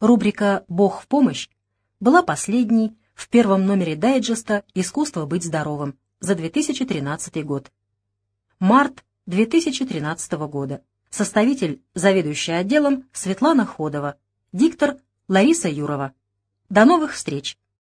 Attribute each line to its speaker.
Speaker 1: Рубрика «Бог в помощь» была последней в первом номере дайджеста «Искусство быть здоровым» за 2013 год. Март 2013 года. Составитель, заведующая отделом Светлана Ходова. Диктор Лариса Юрова. До новых встреч!